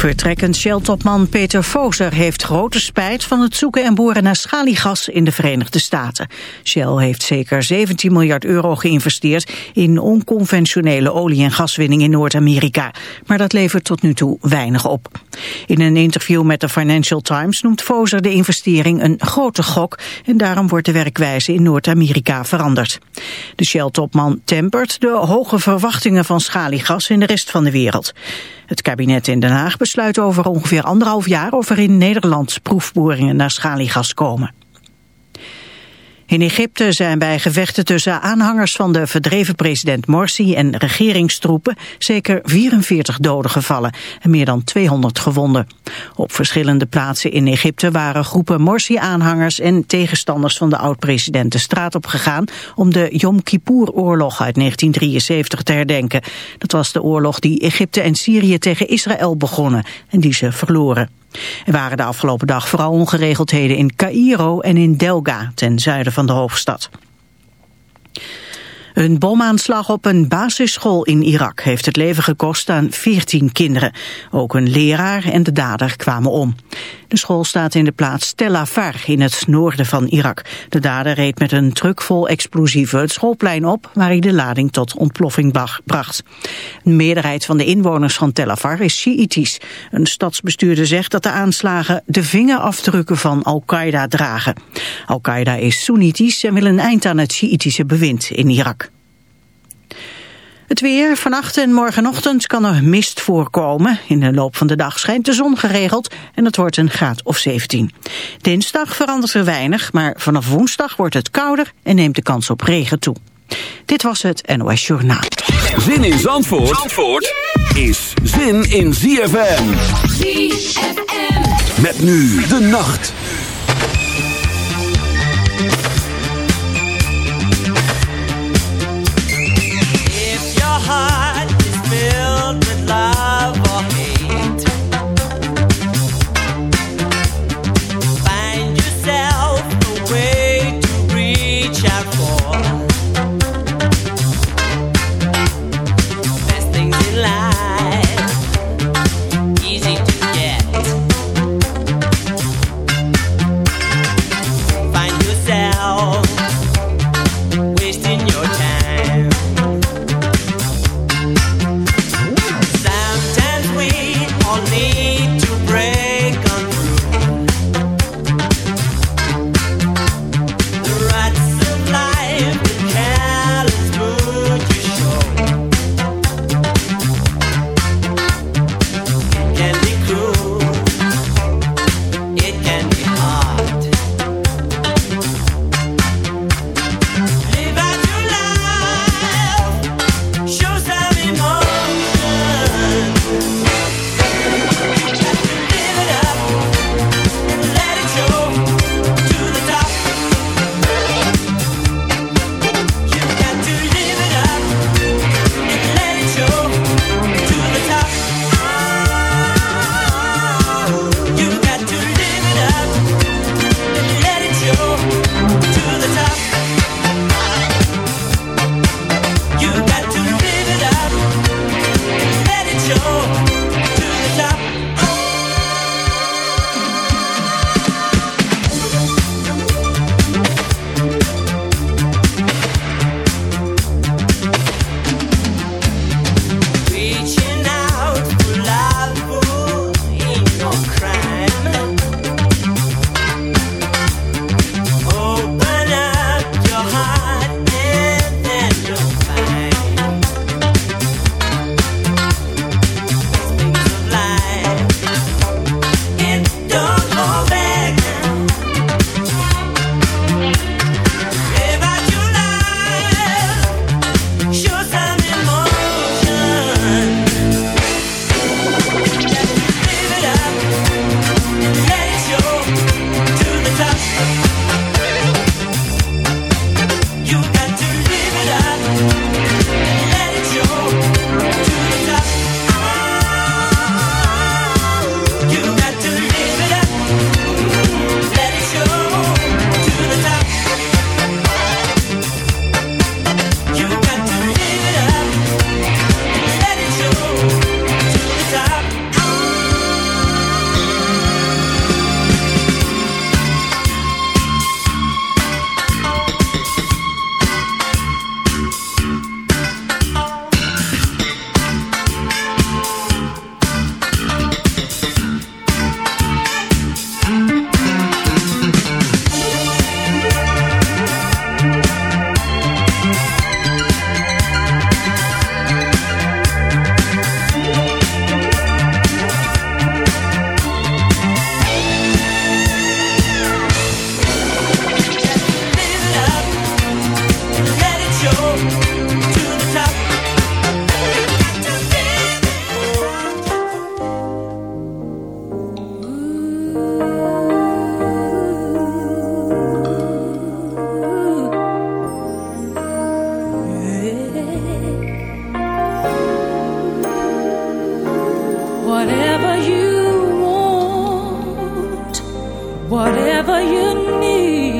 Vertrekkend Shell-topman Peter Fozer heeft grote spijt van het zoeken en boren naar schaliegas in de Verenigde Staten. Shell heeft zeker 17 miljard euro geïnvesteerd in onconventionele olie- en gaswinning in Noord-Amerika. Maar dat levert tot nu toe weinig op. In een interview met de Financial Times noemt Fozer de investering een grote gok en daarom wordt de werkwijze in Noord-Amerika veranderd. De Shell-topman tempert de hoge verwachtingen van schaliegas in de rest van de wereld. Het kabinet in Den Haag besluit over ongeveer anderhalf jaar of er in Nederland proefboringen naar schaliegas komen. In Egypte zijn bij gevechten tussen aanhangers van de verdreven president Morsi en regeringstroepen zeker 44 doden gevallen en meer dan 200 gewonden. Op verschillende plaatsen in Egypte waren groepen Morsi-aanhangers en tegenstanders van de oud-president de straat op gegaan om de Yom Kippur-oorlog uit 1973 te herdenken. Dat was de oorlog die Egypte en Syrië tegen Israël begonnen en die ze verloren. Er waren de afgelopen dag vooral ongeregeldheden in Cairo en in Delga, ten zuiden van de hoofdstad. Een bomaanslag op een basisschool in Irak heeft het leven gekost aan 14 kinderen. Ook een leraar en de dader kwamen om. De school staat in de plaats Tel Afar in het noorden van Irak. De dader reed met een truck vol explosieven het schoolplein op... waar hij de lading tot ontploffing bracht. Een meerderheid van de inwoners van Tel Afar is Shiïtisch. Een stadsbestuurder zegt dat de aanslagen de vingerafdrukken van Al-Qaeda dragen. Al-Qaeda is Soenitisch en wil een eind aan het Shiïtische bewind in Irak. Het weer, vannacht en morgenochtend kan er mist voorkomen. In de loop van de dag schijnt de zon geregeld en het wordt een graad of 17. Dinsdag verandert er weinig, maar vanaf woensdag wordt het kouder en neemt de kans op regen toe. Dit was het NOS Journaal. Zin in Zandvoort, Zandvoort is zin in ZFM. ZFM. Met nu de nacht. whatever you need.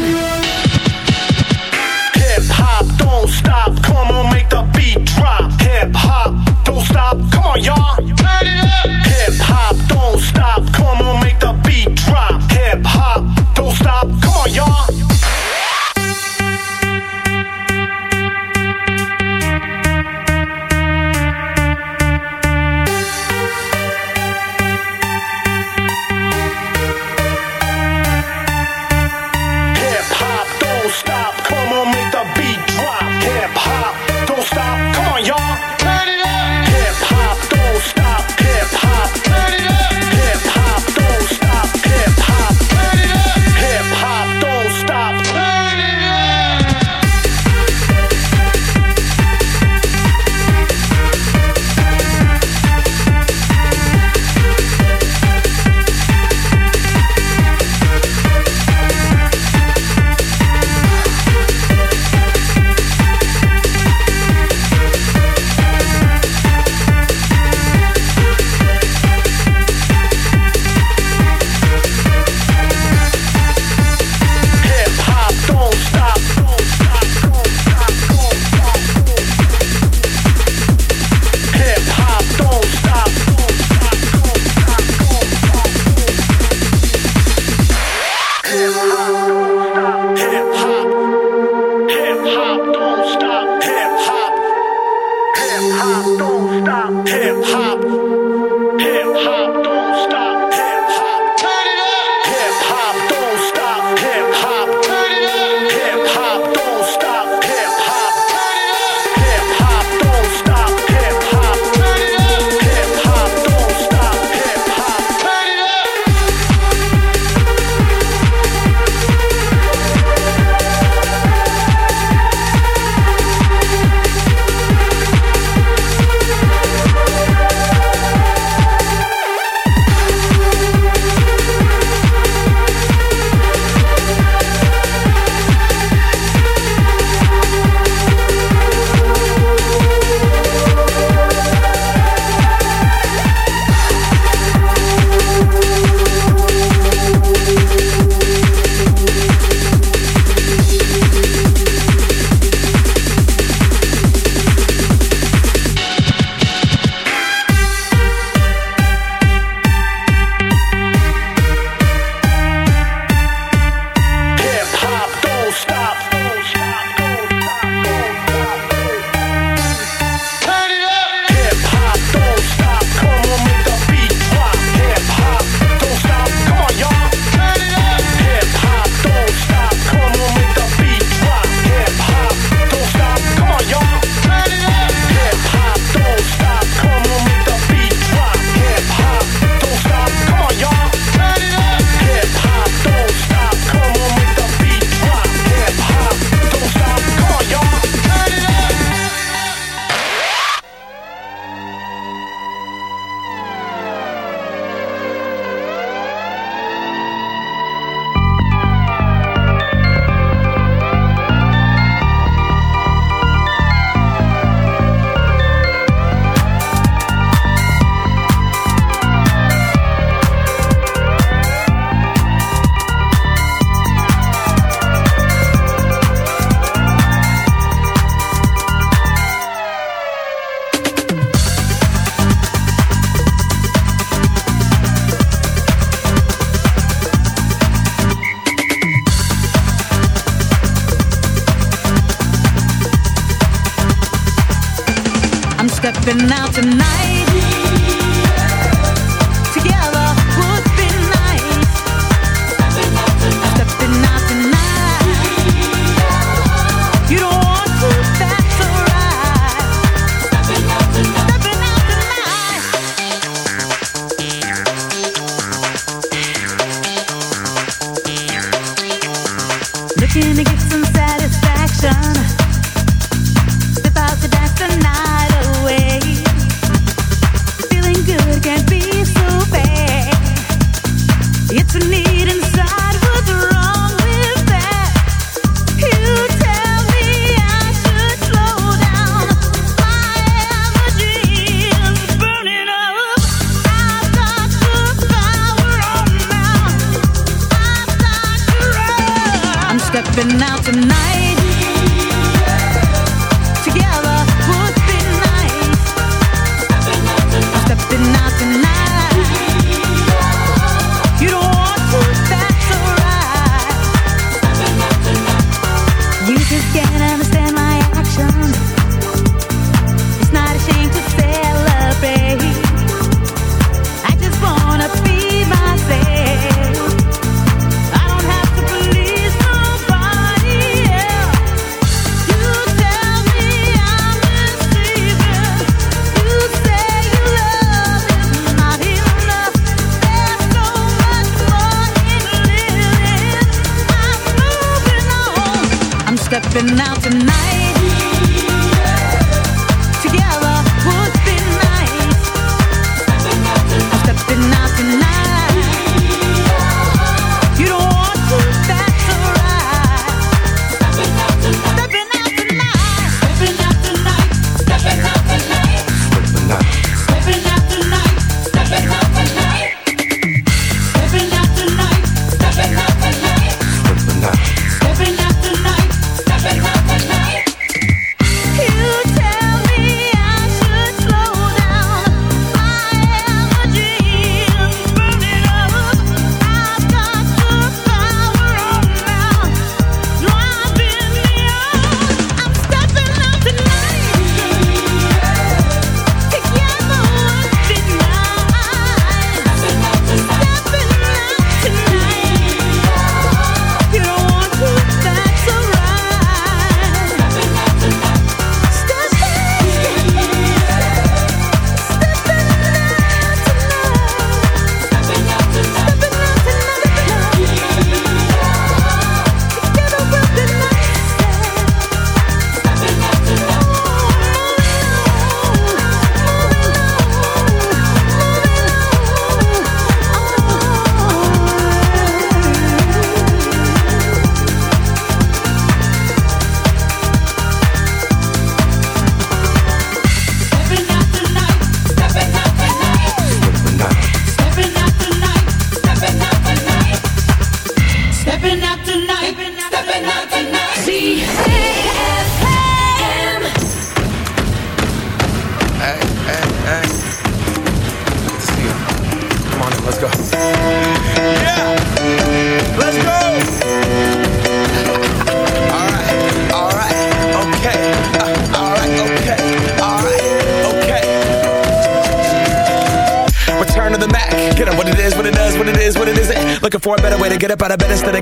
watching it get.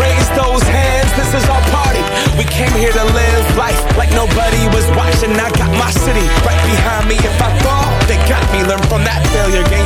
raise those hands. This is our party. We came here to live life like nobody was watching. I got my city right behind me. If I fall, they got me. Learn from that failure, gain